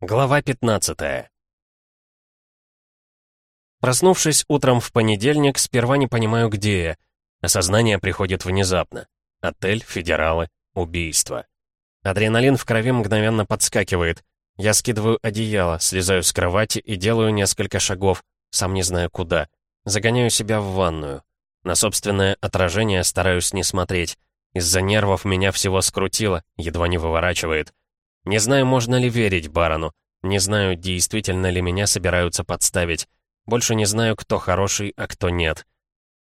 Глава 15 Проснувшись утром в понедельник, сперва не понимаю, где я. Осознание приходит внезапно. Отель, федералы, убийство. Адреналин в крови мгновенно подскакивает. Я скидываю одеяло, слезаю с кровати и делаю несколько шагов, сам не знаю куда. Загоняю себя в ванную. На собственное отражение стараюсь не смотреть. Из-за нервов меня всего скрутило, едва не выворачивает. Не знаю, можно ли верить барону. Не знаю, действительно ли меня собираются подставить. Больше не знаю, кто хороший, а кто нет.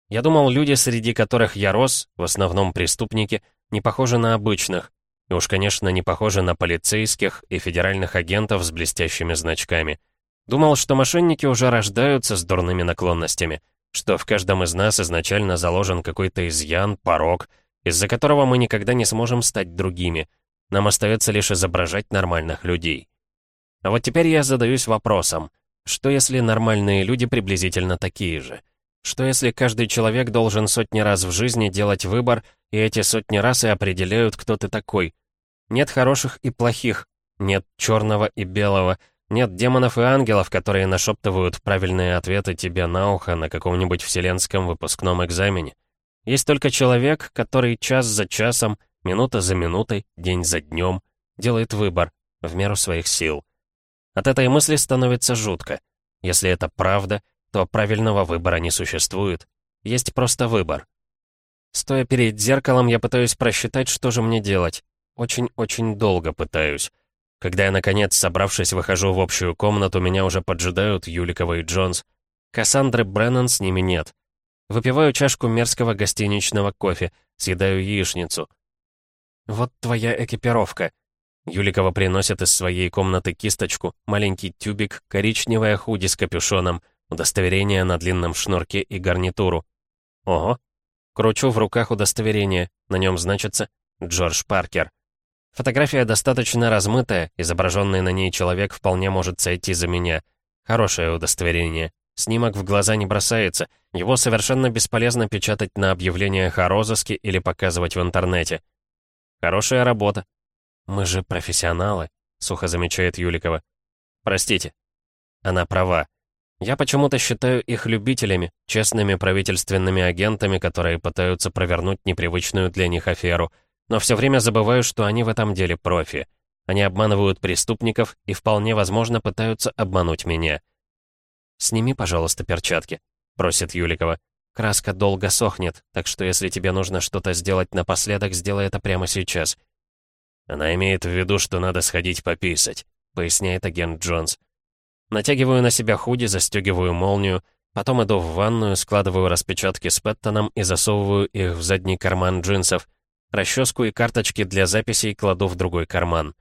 Я думал, люди, среди которых я рос, в основном преступники, не похожи на обычных. И уж, конечно, не похожи на полицейских и федеральных агентов с блестящими значками. Думал, что мошенники уже рождаются с дурными наклонностями, что в каждом из нас изначально заложен какой-то изъян, порог, из-за которого мы никогда не сможем стать другими — нам остается лишь изображать нормальных людей. А вот теперь я задаюсь вопросом, что если нормальные люди приблизительно такие же? Что если каждый человек должен сотни раз в жизни делать выбор, и эти сотни раз и определяют, кто ты такой? Нет хороших и плохих, нет черного и белого, нет демонов и ангелов, которые нашептывают правильные ответы тебе на ухо на каком-нибудь вселенском выпускном экзамене. Есть только человек, который час за часом минута за минутой, день за днем, делает выбор в меру своих сил. От этой мысли становится жутко. Если это правда, то правильного выбора не существует. Есть просто выбор. Стоя перед зеркалом, я пытаюсь просчитать, что же мне делать. Очень-очень долго пытаюсь. Когда я, наконец, собравшись, выхожу в общую комнату, меня уже поджидают Юликова и Джонс. Кассандры Бреннан с ними нет. Выпиваю чашку мерзкого гостиничного кофе, съедаю яичницу. «Вот твоя экипировка». Юликова приносит из своей комнаты кисточку, маленький тюбик, коричневое худи с капюшоном, удостоверение на длинном шнурке и гарнитуру. Ого. Кручу в руках удостоверение, на нем значится «Джордж Паркер». Фотография достаточно размытая, изображенный на ней человек вполне может сойти за меня. Хорошее удостоверение. Снимок в глаза не бросается, его совершенно бесполезно печатать на объявлениях о розыске или показывать в интернете. Хорошая работа. Мы же профессионалы, сухо замечает Юликова. Простите. Она права. Я почему-то считаю их любителями, честными правительственными агентами, которые пытаются провернуть непривычную для них аферу, но все время забываю, что они в этом деле профи. Они обманывают преступников и вполне возможно пытаются обмануть меня. «Сними, пожалуйста, перчатки», — просит Юликова. Краска долго сохнет, так что если тебе нужно что-то сделать напоследок, сделай это прямо сейчас. Она имеет в виду, что надо сходить пописать, поясняет агент Джонс. Натягиваю на себя худи, застегиваю молнию, потом иду в ванную, складываю распечатки с Пэттоном и засовываю их в задний карман джинсов. Расческу и карточки для записей кладу в другой карман.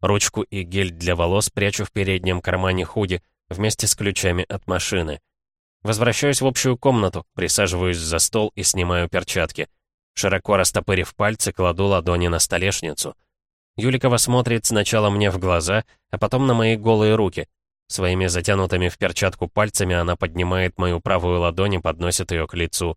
Ручку и гель для волос прячу в переднем кармане худи вместе с ключами от машины. Возвращаюсь в общую комнату, присаживаюсь за стол и снимаю перчатки. Широко растопырив пальцы, кладу ладони на столешницу. Юликова смотрит сначала мне в глаза, а потом на мои голые руки. Своими затянутыми в перчатку пальцами она поднимает мою правую ладонь и подносит ее к лицу.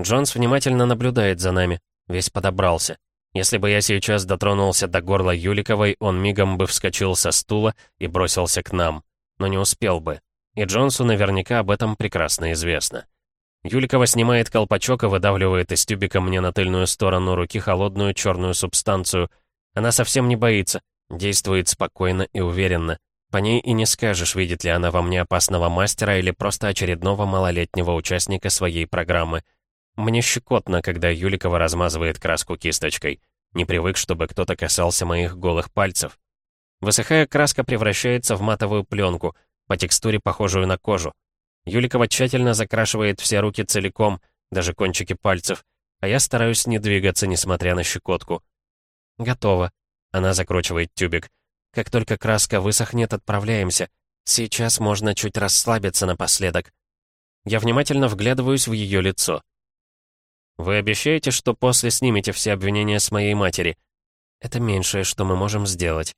Джонс внимательно наблюдает за нами, весь подобрался. Если бы я сейчас дотронулся до горла Юликовой, он мигом бы вскочил со стула и бросился к нам. Но не успел бы. И Джонсу наверняка об этом прекрасно известно. Юликова снимает колпачок и выдавливает из тюбика мне на тыльную сторону руки холодную черную субстанцию. Она совсем не боится, действует спокойно и уверенно. По ней и не скажешь, видит ли она во мне опасного мастера или просто очередного малолетнего участника своей программы. Мне щекотно, когда Юликова размазывает краску кисточкой. Не привык, чтобы кто-то касался моих голых пальцев. Высыхая, краска превращается в матовую пленку — по текстуре похожую на кожу. Юликова тщательно закрашивает все руки целиком, даже кончики пальцев, а я стараюсь не двигаться, несмотря на щекотку. «Готово». Она закручивает тюбик. «Как только краска высохнет, отправляемся. Сейчас можно чуть расслабиться напоследок». Я внимательно вглядываюсь в ее лицо. «Вы обещаете, что после снимете все обвинения с моей матери?» «Это меньшее, что мы можем сделать».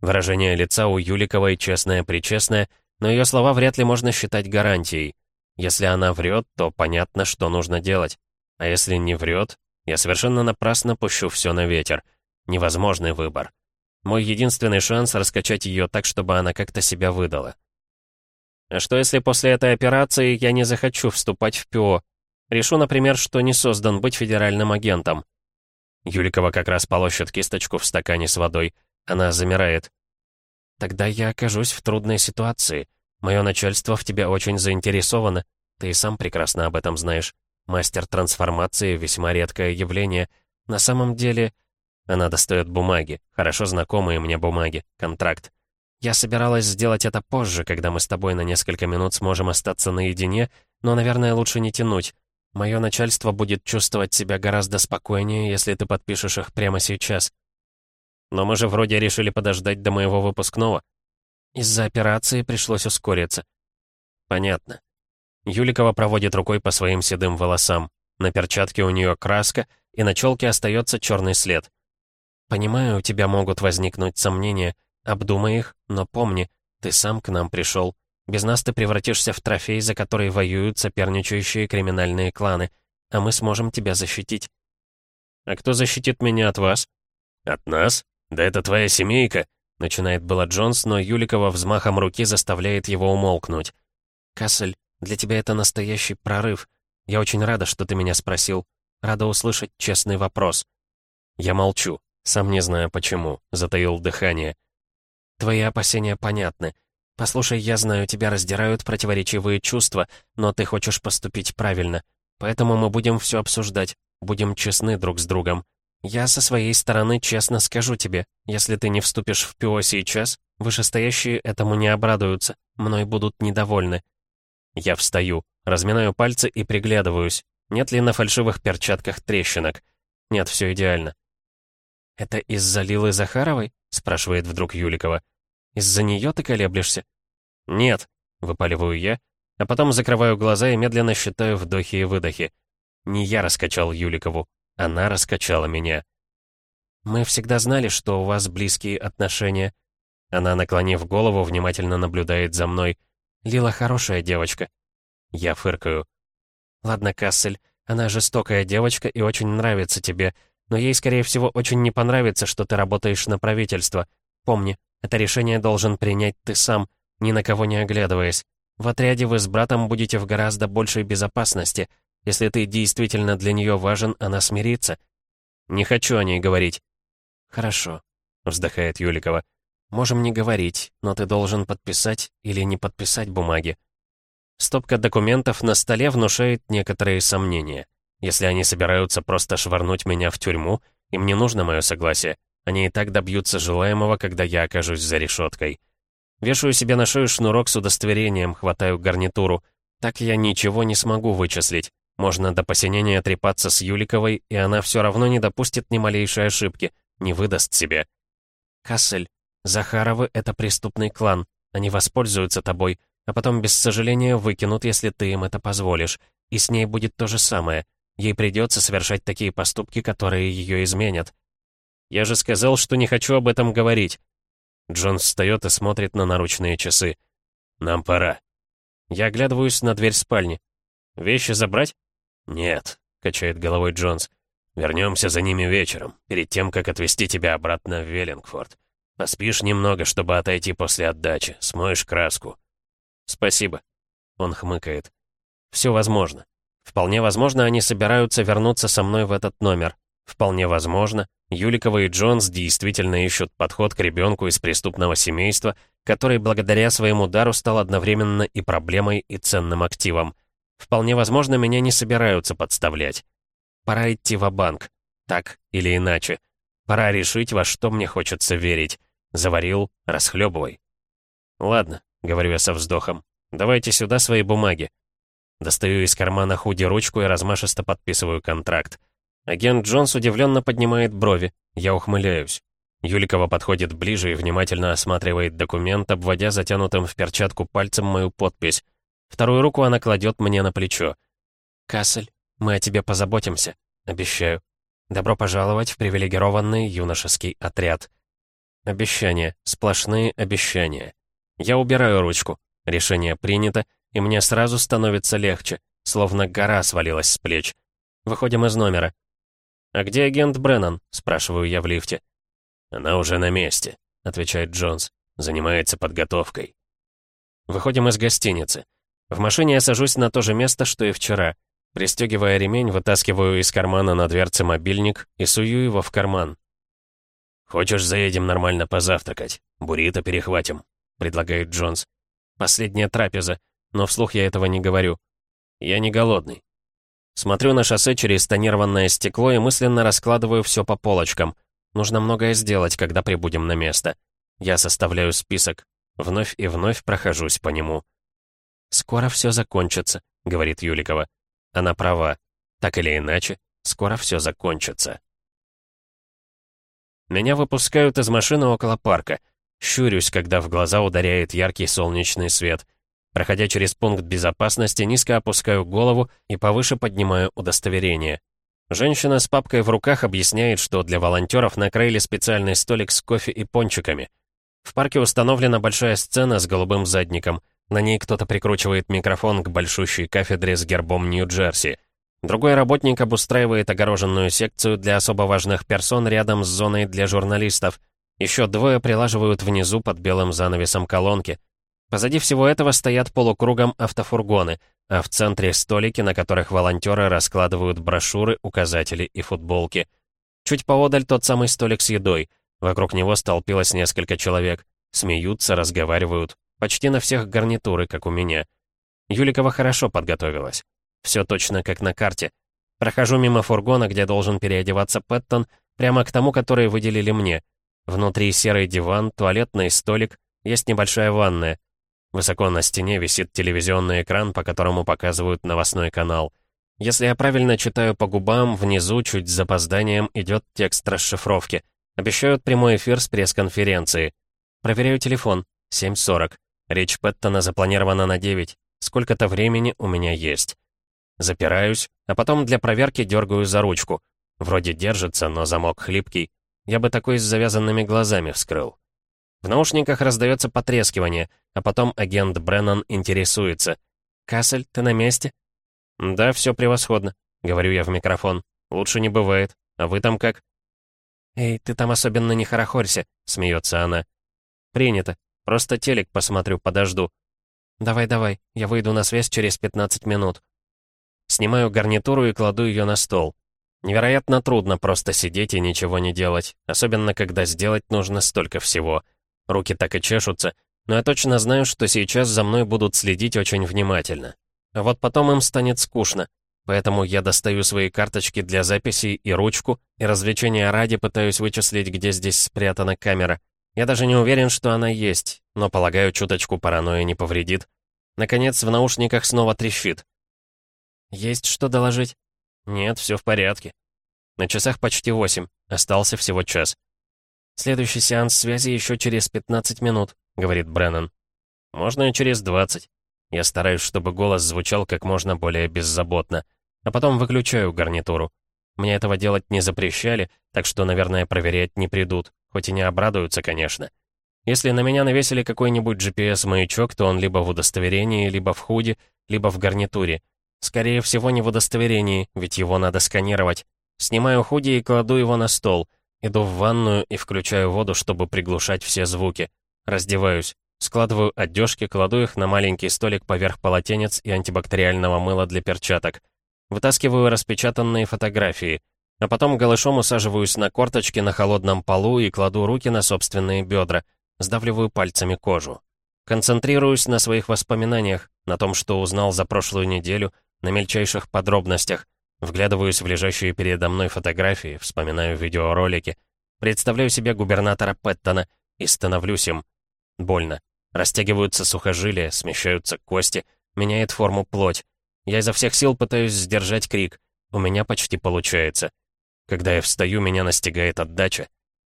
Выражение лица у Юликовой честное-причестное, но ее слова вряд ли можно считать гарантией. Если она врет, то понятно, что нужно делать. А если не врет, я совершенно напрасно пущу все на ветер. Невозможный выбор. Мой единственный шанс раскачать ее так, чтобы она как-то себя выдала. А что если после этой операции я не захочу вступать в ПИО? Решу, например, что не создан быть федеральным агентом. Юликова как раз полощет кисточку в стакане с водой. Она замирает. Тогда я окажусь в трудной ситуации. Мое начальство в тебя очень заинтересовано. Ты и сам прекрасно об этом знаешь. Мастер трансформации — весьма редкое явление. На самом деле... Она достает бумаги, хорошо знакомые мне бумаги, контракт. Я собиралась сделать это позже, когда мы с тобой на несколько минут сможем остаться наедине, но, наверное, лучше не тянуть. Мое начальство будет чувствовать себя гораздо спокойнее, если ты подпишешь их прямо сейчас. Но мы же вроде решили подождать до моего выпускного. Из-за операции пришлось ускориться. Понятно. Юликова проводит рукой по своим седым волосам. На перчатке у нее краска, и на челке остается черный след. Понимаю, у тебя могут возникнуть сомнения. Обдумай их, но помни, ты сам к нам пришел. Без нас ты превратишься в трофей, за который воюют соперничающие криминальные кланы, а мы сможем тебя защитить. А кто защитит меня от вас? От нас? Да это твоя семейка, начинает было Джонс, но Юликова взмахом руки заставляет его умолкнуть. Кассель, для тебя это настоящий прорыв. Я очень рада, что ты меня спросил. Рада услышать честный вопрос. Я молчу, сам не знаю почему, затаил дыхание. Твои опасения понятны. Послушай, я знаю, тебя раздирают противоречивые чувства, но ты хочешь поступить правильно. Поэтому мы будем все обсуждать, будем честны друг с другом. Я со своей стороны честно скажу тебе, если ты не вступишь в ПИО сейчас, вышестоящие этому не обрадуются, мной будут недовольны. Я встаю, разминаю пальцы и приглядываюсь. Нет ли на фальшивых перчатках трещинок? Нет, все идеально. «Это из-за Лилы Захаровой?» — спрашивает вдруг Юликова. «Из-за нее ты колеблешься?» «Нет», — выпаливаю я, а потом закрываю глаза и медленно считаю вдохи и выдохи. Не я раскачал Юликову, она раскачала меня. «Мы всегда знали, что у вас близкие отношения». Она, наклонив голову, внимательно наблюдает за мной. Лила хорошая девочка». Я фыркаю. «Ладно, Кассель, она жестокая девочка и очень нравится тебе, но ей, скорее всего, очень не понравится, что ты работаешь на правительство. Помни, это решение должен принять ты сам, ни на кого не оглядываясь. В отряде вы с братом будете в гораздо большей безопасности. Если ты действительно для нее важен, она смирится. Не хочу о ней говорить». «Хорошо», — вздыхает Юликова. Можем не говорить, но ты должен подписать или не подписать бумаги. Стопка документов на столе внушает некоторые сомнения. Если они собираются просто швырнуть меня в тюрьму, им не нужно мое согласие. Они и так добьются желаемого, когда я окажусь за решеткой. Вешаю себе на шею шнурок с удостоверением, хватаю гарнитуру. Так я ничего не смогу вычислить. Можно до посинения трепаться с Юликовой, и она все равно не допустит ни малейшей ошибки, не выдаст себе. Кассель, Захаровы — это преступный клан. Они воспользуются тобой, а потом без сожаления выкинут, если ты им это позволишь. И с ней будет то же самое. Ей придется совершать такие поступки, которые ее изменят. Я же сказал, что не хочу об этом говорить. Джон встает и смотрит на наручные часы. Нам пора. Я оглядываюсь на дверь спальни. Вещи забрать? Нет, качает головой Джонс. Вернемся за ними вечером, перед тем, как отвезти тебя обратно в Веллингфорд. Поспишь немного, чтобы отойти после отдачи. Смоешь краску. Спасибо. Он хмыкает. Все возможно. Вполне возможно, они собираются вернуться со мной в этот номер. Вполне возможно, Юликова и Джонс действительно ищут подход к ребенку из преступного семейства, который благодаря своему дару стал одновременно и проблемой, и ценным активом. Вполне возможно, меня не собираются подставлять. Пора идти в банк Так или иначе. Пора решить, во что мне хочется верить. Заварил, расхлебывай. Ладно, говорю я со вздохом. Давайте сюда свои бумаги. Достаю из кармана худи ручку и размашисто подписываю контракт. Агент Джонс удивленно поднимает брови. Я ухмыляюсь. Юликова подходит ближе и внимательно осматривает документ, обводя затянутым в перчатку пальцем мою подпись. Вторую руку она кладет мне на плечо. «Кассель, мы о тебе позаботимся. Обещаю. Добро пожаловать в привилегированный юношеский отряд». Обещания, сплошные обещания. Я убираю ручку. Решение принято, и мне сразу становится легче, словно гора свалилась с плеч. Выходим из номера. «А где агент Бреннан?» — спрашиваю я в лифте. «Она уже на месте», — отвечает Джонс. «Занимается подготовкой». Выходим из гостиницы. В машине я сажусь на то же место, что и вчера. Пристегивая ремень, вытаскиваю из кармана на дверце мобильник и сую его в карман. «Хочешь, заедем нормально позавтракать? Буррито перехватим», — предлагает Джонс. «Последняя трапеза, но вслух я этого не говорю. Я не голодный». Смотрю на шоссе через тонированное стекло и мысленно раскладываю все по полочкам. Нужно многое сделать, когда прибудем на место. Я составляю список. Вновь и вновь прохожусь по нему. «Скоро все закончится», — говорит Юликова. Она права. Так или иначе, скоро все закончится. Меня выпускают из машины около парка. Щурюсь, когда в глаза ударяет яркий солнечный свет. Проходя через пункт безопасности, низко опускаю голову и повыше поднимаю удостоверение. Женщина с папкой в руках объясняет, что для волонтеров накрыли специальный столик с кофе и пончиками. В парке установлена большая сцена с голубым задником. На ней кто-то прикручивает микрофон к большущей кафедре с гербом Нью-Джерси. Другой работник обустраивает огороженную секцию для особо важных персон рядом с зоной для журналистов. Еще двое прилаживают внизу под белым занавесом колонки. Позади всего этого стоят полукругом автофургоны, а в центре столики, на которых волонтеры раскладывают брошюры, указатели и футболки. Чуть поодаль тот самый столик с едой. Вокруг него столпилось несколько человек. Смеются, разговаривают. Почти на всех гарнитуры, как у меня. Юликова хорошо подготовилась. Все точно как на карте. Прохожу мимо фургона, где должен переодеваться Пэттон, прямо к тому, который выделили мне. Внутри серый диван, туалетный столик, есть небольшая ванная. Высоко на стене висит телевизионный экран, по которому показывают новостной канал. Если я правильно читаю по губам, внизу, чуть с запозданием, идет текст расшифровки. Обещают прямой эфир с пресс-конференции. Проверяю телефон. 7.40. Речь Пэттона запланирована на 9. Сколько-то времени у меня есть. Запираюсь, а потом для проверки дергаю за ручку. Вроде держится, но замок хлипкий. Я бы такой с завязанными глазами вскрыл. В наушниках раздается потрескивание, а потом агент Бреннан интересуется. «Кассель, ты на месте?» «Да, все превосходно», — говорю я в микрофон. «Лучше не бывает. А вы там как?» «Эй, ты там особенно не хорохорься», — смеется она. «Принято. Просто телек посмотрю, подожду». «Давай-давай, я выйду на связь через 15 минут». Снимаю гарнитуру и кладу ее на стол. Невероятно трудно просто сидеть и ничего не делать, особенно когда сделать нужно столько всего. Руки так и чешутся, но я точно знаю, что сейчас за мной будут следить очень внимательно. А вот потом им станет скучно, поэтому я достаю свои карточки для записей и ручку, и развлечения ради пытаюсь вычислить, где здесь спрятана камера. Я даже не уверен, что она есть, но, полагаю, чуточку паранойя не повредит. Наконец, в наушниках снова трещит. «Есть что доложить?» «Нет, все в порядке». На часах почти восемь, остался всего час. «Следующий сеанс связи еще через 15 минут», — говорит Бреннан. «Можно и через 20. Я стараюсь, чтобы голос звучал как можно более беззаботно, а потом выключаю гарнитуру. Мне этого делать не запрещали, так что, наверное, проверять не придут, хоть и не обрадуются, конечно. Если на меня навесили какой-нибудь GPS-маячок, то он либо в удостоверении, либо в худе, либо в гарнитуре. Скорее всего, не в удостоверении, ведь его надо сканировать. Снимаю худи и кладу его на стол. Иду в ванную и включаю воду, чтобы приглушать все звуки. Раздеваюсь. Складываю одежки, кладу их на маленький столик поверх полотенец и антибактериального мыла для перчаток. Вытаскиваю распечатанные фотографии. А потом голышом усаживаюсь на корточки на холодном полу и кладу руки на собственные бедра. Сдавливаю пальцами кожу. Концентрируюсь на своих воспоминаниях, на том, что узнал за прошлую неделю — на мельчайших подробностях. Вглядываюсь в лежащие передо мной фотографии, вспоминаю видеоролики. Представляю себе губернатора Пэттона и становлюсь им. Больно. Растягиваются сухожилия, смещаются кости, меняет форму плоть. Я изо всех сил пытаюсь сдержать крик. У меня почти получается. Когда я встаю, меня настигает отдача.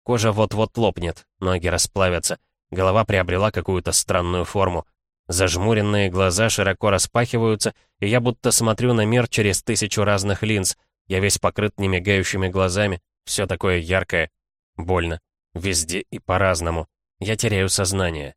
Кожа вот-вот лопнет, ноги расплавятся, голова приобрела какую-то странную форму. Зажмуренные глаза широко распахиваются, и я будто смотрю на мир через тысячу разных линз. Я весь покрыт немигающими глазами, все такое яркое. Больно. Везде и по-разному. Я теряю сознание.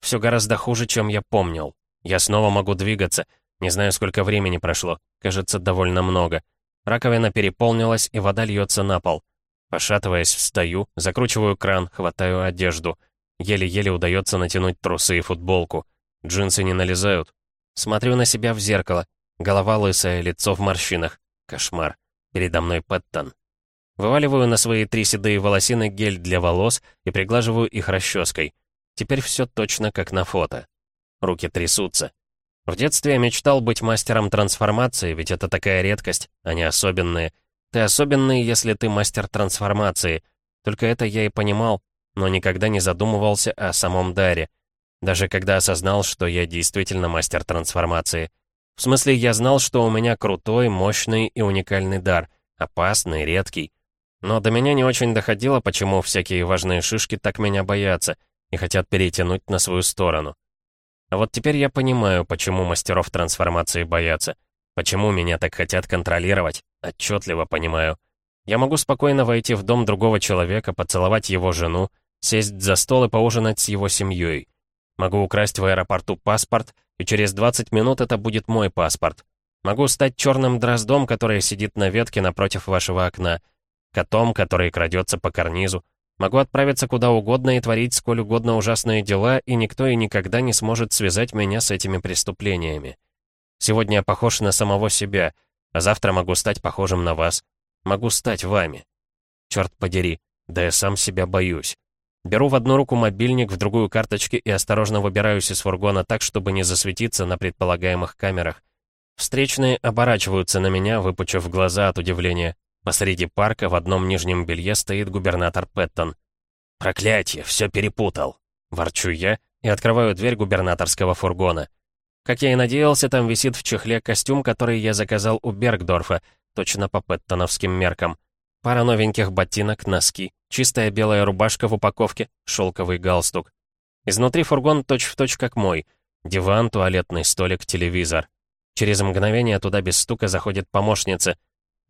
Все гораздо хуже, чем я помнил. Я снова могу двигаться. Не знаю, сколько времени прошло. Кажется, довольно много. Раковина переполнилась, и вода льется на пол. Пошатываясь, встаю, закручиваю кран, хватаю одежду. Еле-еле удается натянуть трусы и футболку. Джинсы не налезают. Смотрю на себя в зеркало. Голова лысая, лицо в морщинах. Кошмар. Передо мной Пэттон. Вываливаю на свои три седые волосины гель для волос и приглаживаю их расческой. Теперь все точно как на фото. Руки трясутся. В детстве я мечтал быть мастером трансформации, ведь это такая редкость, они особенные. Ты особенный, если ты мастер трансформации. Только это я и понимал, но никогда не задумывался о самом даре. Даже когда осознал, что я действительно мастер трансформации. В смысле, я знал, что у меня крутой, мощный и уникальный дар. Опасный, редкий. Но до меня не очень доходило, почему всякие важные шишки так меня боятся и хотят перетянуть на свою сторону. А вот теперь я понимаю, почему мастеров трансформации боятся. Почему меня так хотят контролировать? Отчетливо понимаю. Я могу спокойно войти в дом другого человека, поцеловать его жену, сесть за стол и поужинать с его семьей. Могу украсть в аэропорту паспорт, и через 20 минут это будет мой паспорт. Могу стать черным дроздом, который сидит на ветке напротив вашего окна, котом, который крадется по карнизу. Могу отправиться куда угодно и творить сколь угодно ужасные дела, и никто и никогда не сможет связать меня с этими преступлениями. Сегодня я похож на самого себя, а завтра могу стать похожим на вас. Могу стать вами. Черт подери, да я сам себя боюсь. Беру в одну руку мобильник, в другую карточки и осторожно выбираюсь из фургона так, чтобы не засветиться на предполагаемых камерах. Встречные оборачиваются на меня, выпучив глаза от удивления. Посреди парка в одном нижнем белье стоит губернатор Пэттон. «Проклятье, все перепутал!» Ворчу я и открываю дверь губернаторского фургона. Как я и надеялся, там висит в чехле костюм, который я заказал у Бергдорфа, точно по пэттоновским меркам. Пара новеньких ботинок, носки, чистая белая рубашка в упаковке, шелковый галстук. Изнутри фургон точь-в-точь точь как мой. Диван, туалетный столик, телевизор. Через мгновение туда без стука заходит помощница.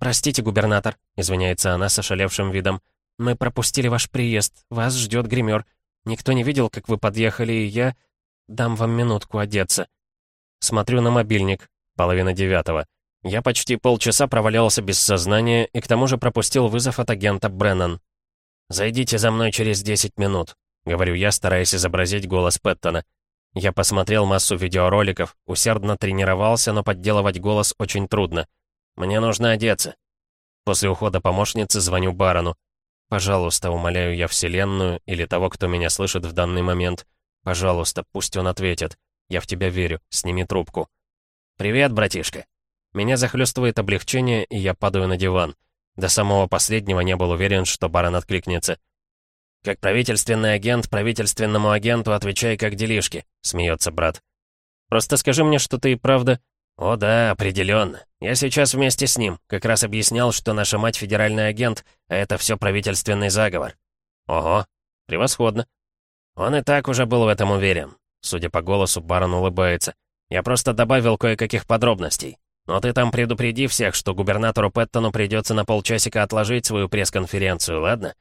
«Простите, губернатор», — извиняется она с ошалевшим видом. «Мы пропустили ваш приезд. Вас ждет гример. Никто не видел, как вы подъехали, и я... Дам вам минутку одеться». Смотрю на мобильник. Половина девятого. Я почти полчаса провалялся без сознания и к тому же пропустил вызов от агента Бреннан. «Зайдите за мной через 10 минут», — говорю я, стараясь изобразить голос Пэттона. Я посмотрел массу видеороликов, усердно тренировался, но подделывать голос очень трудно. Мне нужно одеться. После ухода помощницы звоню барону. Пожалуйста, умоляю я Вселенную или того, кто меня слышит в данный момент. Пожалуйста, пусть он ответит. Я в тебя верю. Сними трубку. «Привет, братишка». Меня захлестывает облегчение, и я падаю на диван. До самого последнего не был уверен, что барон откликнется. «Как правительственный агент, правительственному агенту отвечай как делишки», — смеется брат. «Просто скажи мне, что ты и правда...» «О да, определенно. Я сейчас вместе с ним. Как раз объяснял, что наша мать федеральный агент, а это все правительственный заговор». «Ого, превосходно». Он и так уже был в этом уверен. Судя по голосу, барон улыбается. «Я просто добавил кое-каких подробностей. Но ты там предупреди всех, что губернатору Пэттону придется на полчасика отложить свою пресс-конференцию, ладно?»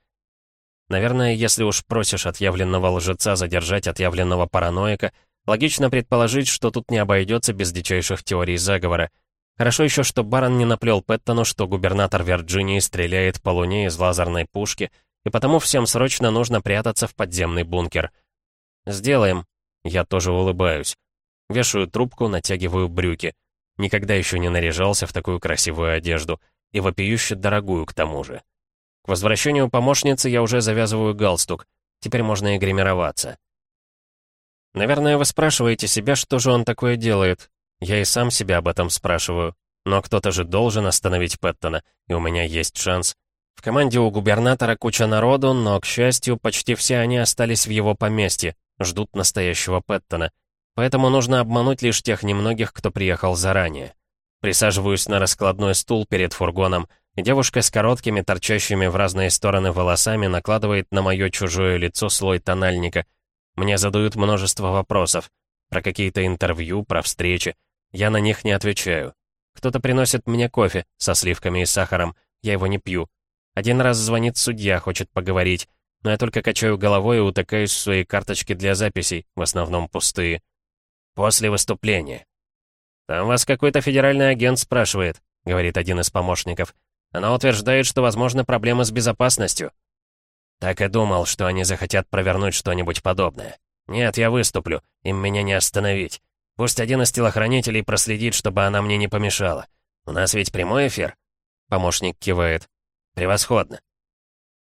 Наверное, если уж просишь отъявленного лжеца задержать отъявленного параноика, логично предположить, что тут не обойдется без дичайших теорий заговора. Хорошо еще, что барон не наплел Пэттону, что губернатор Вирджинии стреляет по луне из лазерной пушки, и потому всем срочно нужно прятаться в подземный бункер. «Сделаем», я тоже улыбаюсь. Вешаю трубку, натягиваю брюки. Никогда еще не наряжался в такую красивую одежду. И вопиюще дорогую, к тому же. К возвращению помощницы я уже завязываю галстук. Теперь можно и гримироваться. Наверное, вы спрашиваете себя, что же он такое делает. Я и сам себя об этом спрашиваю. Но кто-то же должен остановить Пэттона, и у меня есть шанс. В команде у губернатора куча народу, но, к счастью, почти все они остались в его поместье, ждут настоящего Пэттона. Поэтому нужно обмануть лишь тех немногих, кто приехал заранее. Присаживаюсь на раскладной стул перед фургоном, и девушка с короткими, торчащими в разные стороны волосами накладывает на мое чужое лицо слой тональника. Мне задают множество вопросов. Про какие-то интервью, про встречи. Я на них не отвечаю. Кто-то приносит мне кофе со сливками и сахаром. Я его не пью. Один раз звонит судья, хочет поговорить но я только качаю головой и утыкаюсь в свои карточки для записей, в основном пустые. После выступления. «Там вас какой-то федеральный агент спрашивает», — говорит один из помощников. Она утверждает, что возможны проблемы с безопасностью. Так и думал, что они захотят провернуть что-нибудь подобное. Нет, я выступлю, им меня не остановить. Пусть один из телохранителей проследит, чтобы она мне не помешала. У нас ведь прямой эфир?» Помощник кивает. «Превосходно».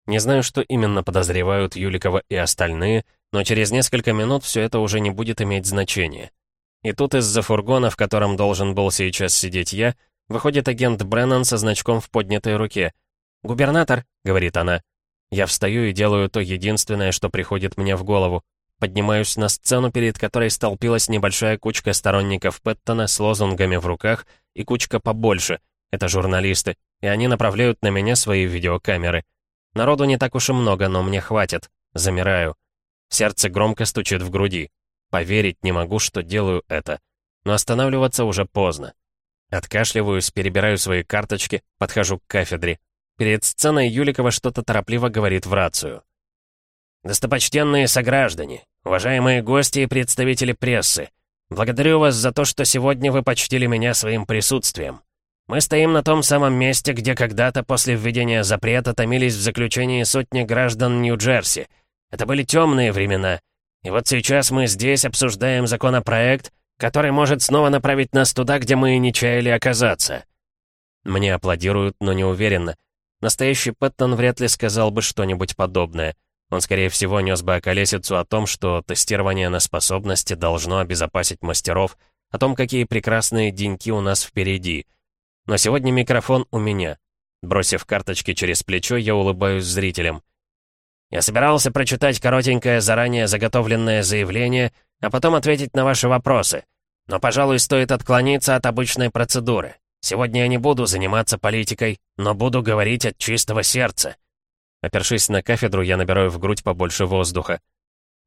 Не знаю, что именно подозревают Юликова и остальные, но через несколько минут все это уже не будет иметь значения. И тут из-за фургона, в котором должен был сейчас сидеть я, выходит агент Бреннан со значком в поднятой руке. «Губернатор», — говорит она. Я встаю и делаю то единственное, что приходит мне в голову. Поднимаюсь на сцену, перед которой столпилась небольшая кучка сторонников Пэттона с лозунгами в руках и кучка побольше. Это журналисты, и они направляют на меня свои видеокамеры. Народу не так уж и много, но мне хватит. Замираю. Сердце громко стучит в груди. Поверить не могу, что делаю это. Но останавливаться уже поздно. Откашливаюсь, перебираю свои карточки, подхожу к кафедре. Перед сценой Юликова что-то торопливо говорит в рацию. «Достопочтенные сограждане, уважаемые гости и представители прессы, благодарю вас за то, что сегодня вы почтили меня своим присутствием. Мы стоим на том самом месте, где когда-то после введения запрета томились в заключении сотни граждан Нью-Джерси. Это были темные времена. И вот сейчас мы здесь обсуждаем законопроект, который может снова направить нас туда, где мы и не чаяли оказаться. Мне аплодируют, но не уверенно. Настоящий Пэттон вряд ли сказал бы что-нибудь подобное. Он, скорее всего, нес бы околесицу о том, что тестирование на способности должно обезопасить мастеров, о том, какие прекрасные деньки у нас впереди. Но сегодня микрофон у меня. Бросив карточки через плечо, я улыбаюсь зрителям. Я собирался прочитать коротенькое, заранее заготовленное заявление, а потом ответить на ваши вопросы. Но, пожалуй, стоит отклониться от обычной процедуры. Сегодня я не буду заниматься политикой, но буду говорить от чистого сердца. Опершись на кафедру, я набираю в грудь побольше воздуха.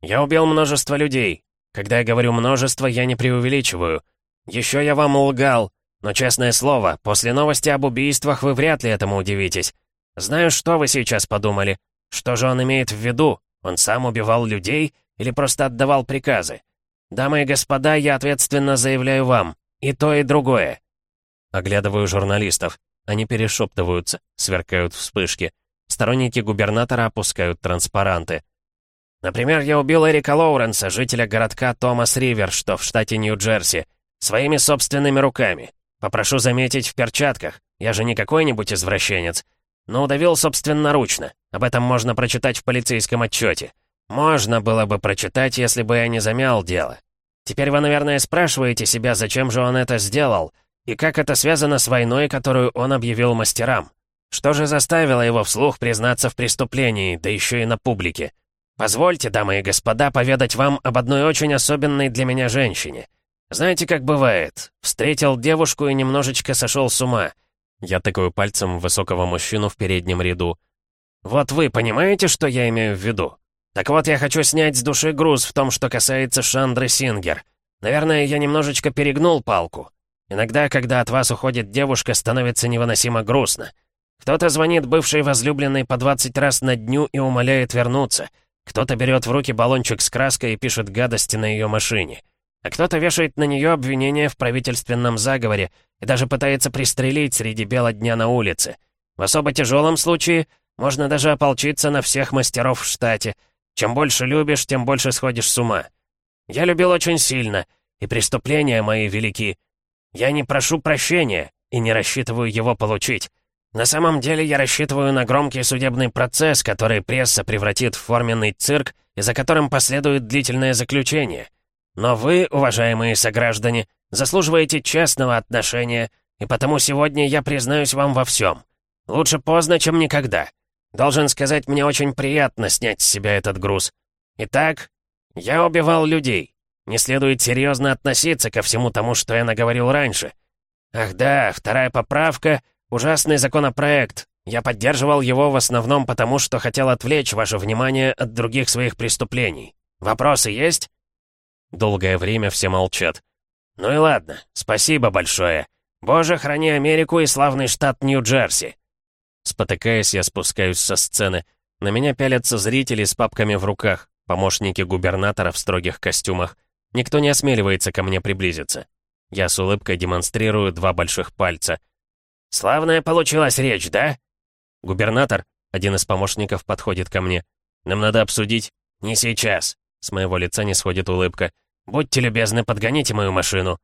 «Я убил множество людей. Когда я говорю «множество», я не преувеличиваю. Еще я вам лгал, но, честное слово, после новости об убийствах вы вряд ли этому удивитесь. Знаю, что вы сейчас подумали. Что же он имеет в виду? Он сам убивал людей или просто отдавал приказы? Дамы и господа, я ответственно заявляю вам. И то, и другое». Оглядываю журналистов. Они перешептываются, сверкают вспышки. Сторонники губернатора опускают транспаранты. Например, я убил Эрика Лоуренса, жителя городка Томас-Ривер, что в штате Нью-Джерси, своими собственными руками. Попрошу заметить в перчатках. Я же не какой-нибудь извращенец. Но удавил собственноручно. Об этом можно прочитать в полицейском отчете. Можно было бы прочитать, если бы я не замял дело. Теперь вы, наверное, спрашиваете себя, зачем же он это сделал, и как это связано с войной, которую он объявил мастерам. Что же заставило его вслух признаться в преступлении, да еще и на публике? Позвольте, дамы и господа, поведать вам об одной очень особенной для меня женщине. Знаете, как бывает? Встретил девушку и немножечко сошел с ума. Я тыкаю пальцем высокого мужчину в переднем ряду. Вот вы понимаете, что я имею в виду? Так вот, я хочу снять с души груз в том, что касается Шандры Сингер. Наверное, я немножечко перегнул палку. Иногда, когда от вас уходит девушка, становится невыносимо грустно. Кто-то звонит бывшей возлюбленной по 20 раз на дню и умоляет вернуться. Кто-то берет в руки баллончик с краской и пишет гадости на ее машине. А кто-то вешает на нее обвинения в правительственном заговоре и даже пытается пристрелить среди бела дня на улице. В особо тяжелом случае можно даже ополчиться на всех мастеров в штате. Чем больше любишь, тем больше сходишь с ума. Я любил очень сильно, и преступления мои велики. Я не прошу прощения и не рассчитываю его получить. На самом деле я рассчитываю на громкий судебный процесс, который пресса превратит в форменный цирк и за которым последует длительное заключение. Но вы, уважаемые сограждане, заслуживаете честного отношения, и потому сегодня я признаюсь вам во всем. Лучше поздно, чем никогда. Должен сказать, мне очень приятно снять с себя этот груз. Итак, я убивал людей. Не следует серьезно относиться ко всему тому, что я наговорил раньше. Ах да, вторая поправка Ужасный законопроект. Я поддерживал его в основном потому, что хотел отвлечь ваше внимание от других своих преступлений. Вопросы есть?» Долгое время все молчат. «Ну и ладно, спасибо большое. Боже, храни Америку и славный штат Нью-Джерси!» Спотыкаясь, я спускаюсь со сцены. На меня пялятся зрители с папками в руках, помощники губернатора в строгих костюмах. Никто не осмеливается ко мне приблизиться. Я с улыбкой демонстрирую два больших пальца — «Славная получилась речь, да?» «Губернатор», — один из помощников подходит ко мне. «Нам надо обсудить». «Не сейчас». С моего лица не сходит улыбка. «Будьте любезны, подгоните мою машину».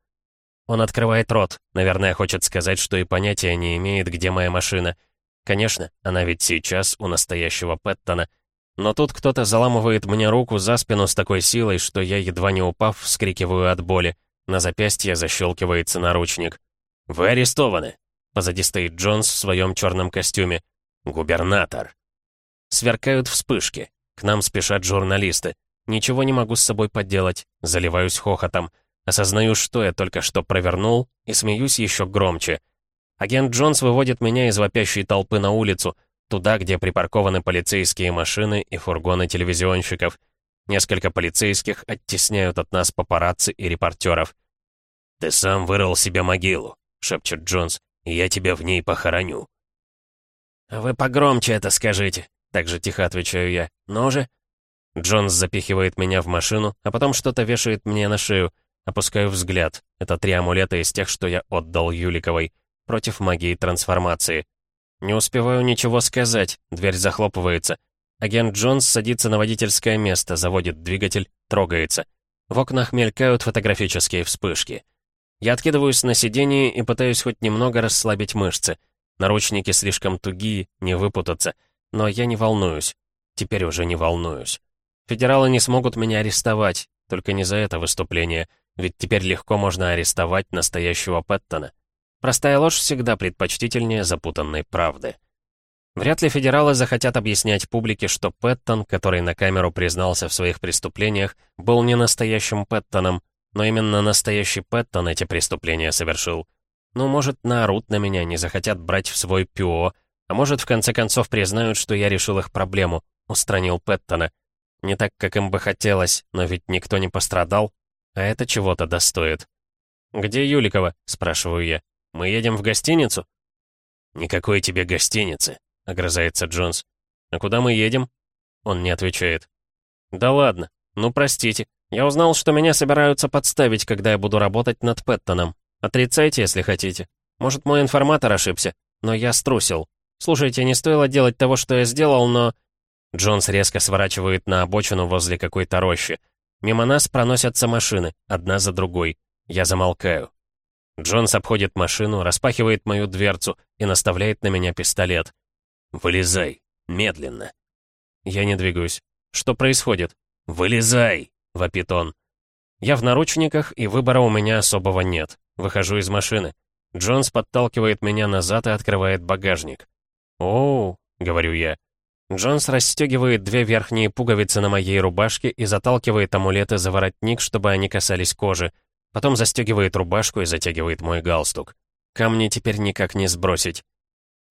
Он открывает рот. Наверное, хочет сказать, что и понятия не имеет, где моя машина. Конечно, она ведь сейчас у настоящего Пэттона. Но тут кто-то заламывает мне руку за спину с такой силой, что я, едва не упав, вскрикиваю от боли. На запястье защелкивается наручник. «Вы арестованы!» Позади стоит Джонс в своем черном костюме. «Губернатор!» Сверкают вспышки. К нам спешат журналисты. Ничего не могу с собой поделать. Заливаюсь хохотом. Осознаю, что я только что провернул, и смеюсь еще громче. Агент Джонс выводит меня из вопящей толпы на улицу, туда, где припаркованы полицейские машины и фургоны телевизионщиков. Несколько полицейских оттесняют от нас папарацци и репортеров. «Ты сам вырыл себе могилу», — шепчет Джонс, — «и я тебя в ней похороню». «Вы погромче это скажите», — так же тихо отвечаю я. «Ну же?» Джонс запихивает меня в машину, а потом что-то вешает мне на шею — Опускаю взгляд. Это три амулета из тех, что я отдал Юликовой. Против магии трансформации. Не успеваю ничего сказать. Дверь захлопывается. Агент Джонс садится на водительское место, заводит двигатель, трогается. В окнах мелькают фотографические вспышки. Я откидываюсь на сиденье и пытаюсь хоть немного расслабить мышцы. Наручники слишком тугие, не выпутаться. Но я не волнуюсь. Теперь уже не волнуюсь. Федералы не смогут меня арестовать, только не за это выступление. Ведь теперь легко можно арестовать настоящего Пэттона. Простая ложь всегда предпочтительнее запутанной правды. Вряд ли федералы захотят объяснять публике, что Пэттон, который на камеру признался в своих преступлениях, был не настоящим Пэттоном, но именно настоящий Пэттон эти преступления совершил. Ну, может, наорут на меня, не захотят брать в свой ПИО, а может, в конце концов признают, что я решил их проблему, устранил Пэттона. Не так, как им бы хотелось, но ведь никто не пострадал, а это чего-то достоит. «Где Юликова?» — спрашиваю я. «Мы едем в гостиницу?» «Никакой тебе гостиницы», — огрызается Джонс. «А куда мы едем?» Он не отвечает. «Да ладно. Ну, простите. Я узнал, что меня собираются подставить, когда я буду работать над Пэттоном. Отрицайте, если хотите. Может, мой информатор ошибся, но я струсил. Слушайте, не стоило делать того, что я сделал, но...» Джонс резко сворачивает на обочину возле какой-то рощи. Мимо нас проносятся машины, одна за другой. Я замолкаю. Джонс обходит машину, распахивает мою дверцу и наставляет на меня пистолет. «Вылезай! Медленно!» Я не двигаюсь. «Что происходит?» «Вылезай!» — вопит он. Я в наручниках, и выбора у меня особого нет. Выхожу из машины. Джонс подталкивает меня назад и открывает багажник. «Оу», — говорю я. Джонс расстегивает две верхние пуговицы на моей рубашке и заталкивает амулеты за воротник, чтобы они касались кожи. Потом застегивает рубашку и затягивает мой галстук. Камни теперь никак не сбросить.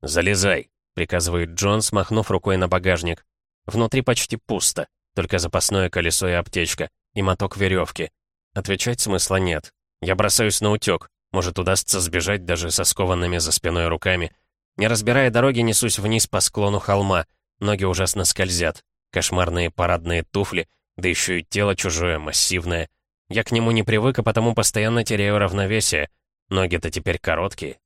«Залезай», — приказывает Джонс, махнув рукой на багажник. Внутри почти пусто, только запасное колесо и аптечка, и моток веревки. Отвечать смысла нет. Я бросаюсь на утек. Может, удастся сбежать даже со скованными за спиной руками. Не разбирая дороги, несусь вниз по склону холма — Ноги ужасно скользят. Кошмарные парадные туфли, да еще и тело чужое, массивное. Я к нему не привык, а потому постоянно теряю равновесие. Ноги-то теперь короткие.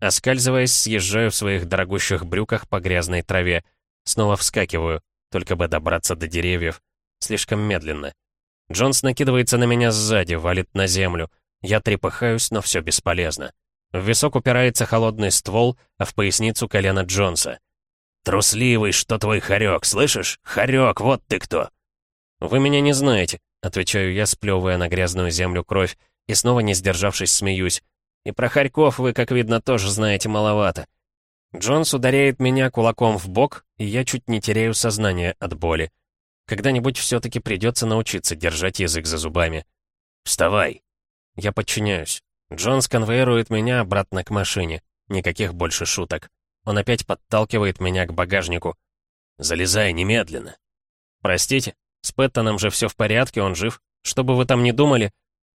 Оскальзываясь, съезжаю в своих дорогущих брюках по грязной траве. Снова вскакиваю, только бы добраться до деревьев. Слишком медленно. Джонс накидывается на меня сзади, валит на землю. Я трепыхаюсь, но все бесполезно. В висок упирается холодный ствол, а в поясницу колено Джонса. «Трусливый, что твой хорек, слышишь? Хорек, вот ты кто!» «Вы меня не знаете», — отвечаю я, сплевывая на грязную землю кровь, и снова, не сдержавшись, смеюсь. «И про хорьков вы, как видно, тоже знаете маловато». Джонс ударяет меня кулаком в бок, и я чуть не теряю сознание от боли. Когда-нибудь все-таки придется научиться держать язык за зубами. «Вставай!» Я подчиняюсь. Джонс конвоирует меня обратно к машине. Никаких больше шуток. Он опять подталкивает меня к багажнику. «Залезай немедленно!» «Простите, с Пэттоном же все в порядке, он жив. Что бы вы там ни думали...»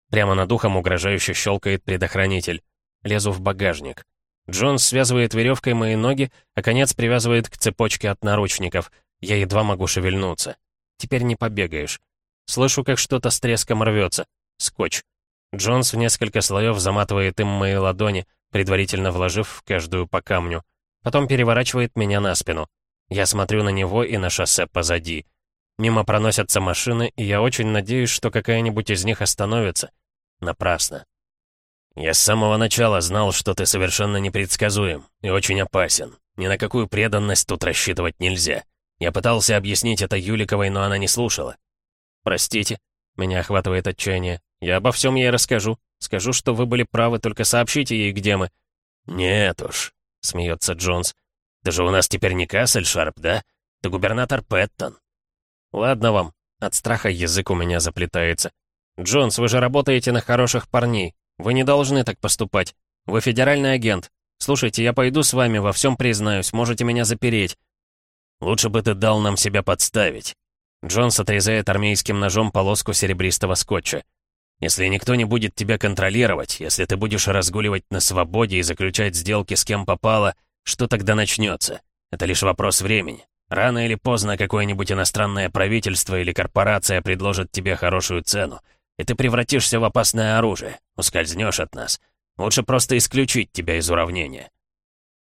Прямо над ухом угрожающе щелкает предохранитель. Лезу в багажник. Джонс связывает веревкой мои ноги, а конец привязывает к цепочке от наручников. Я едва могу шевельнуться. Теперь не побегаешь. Слышу, как что-то с треском рвется. Скотч. Джонс в несколько слоев заматывает им мои ладони, предварительно вложив в каждую по камню. Потом переворачивает меня на спину. Я смотрю на него и на шоссе позади. Мимо проносятся машины, и я очень надеюсь, что какая-нибудь из них остановится. Напрасно. «Я с самого начала знал, что ты совершенно непредсказуем и очень опасен. Ни на какую преданность тут рассчитывать нельзя. Я пытался объяснить это Юликовой, но она не слушала. Простите, меня охватывает отчаяние. Я обо всем ей расскажу. Скажу, что вы были правы, только сообщите ей, где мы. Нет уж, смеется Джонс. Ты же у нас теперь не Кассель Шарп, да? Ты губернатор Пэттон. Ладно вам. От страха язык у меня заплетается. Джонс, вы же работаете на хороших парней. Вы не должны так поступать. Вы федеральный агент. Слушайте, я пойду с вами, во всем признаюсь, можете меня запереть. Лучше бы ты дал нам себя подставить. Джонс отрезает армейским ножом полоску серебристого скотча. Если никто не будет тебя контролировать, если ты будешь разгуливать на свободе и заключать сделки с кем попало, что тогда начнется? Это лишь вопрос времени. Рано или поздно какое-нибудь иностранное правительство или корпорация предложит тебе хорошую цену, и ты превратишься в опасное оружие, ускользнешь от нас. Лучше просто исключить тебя из уравнения.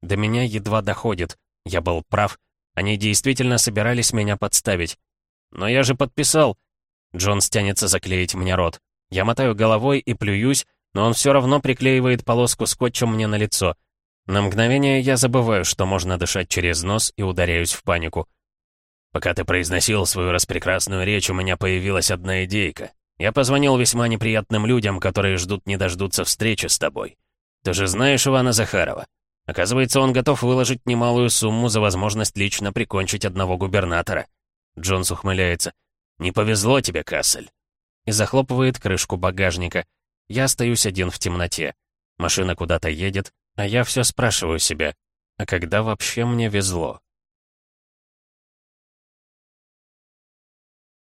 До меня едва доходит. Я был прав. Они действительно собирались меня подставить. Но я же подписал. Джон стянется заклеить мне рот. Я мотаю головой и плююсь, но он все равно приклеивает полоску скотчем мне на лицо. На мгновение я забываю, что можно дышать через нос и ударяюсь в панику. Пока ты произносил свою распрекрасную речь, у меня появилась одна идейка. Я позвонил весьма неприятным людям, которые ждут не дождутся встречи с тобой. Ты же знаешь Ивана Захарова. Оказывается, он готов выложить немалую сумму за возможность лично прикончить одного губернатора. Джонс ухмыляется. «Не повезло тебе, Кассель». И захлопывает крышку багажника. Я остаюсь один в темноте. Машина куда-то едет, а я все спрашиваю себя, а когда вообще мне везло?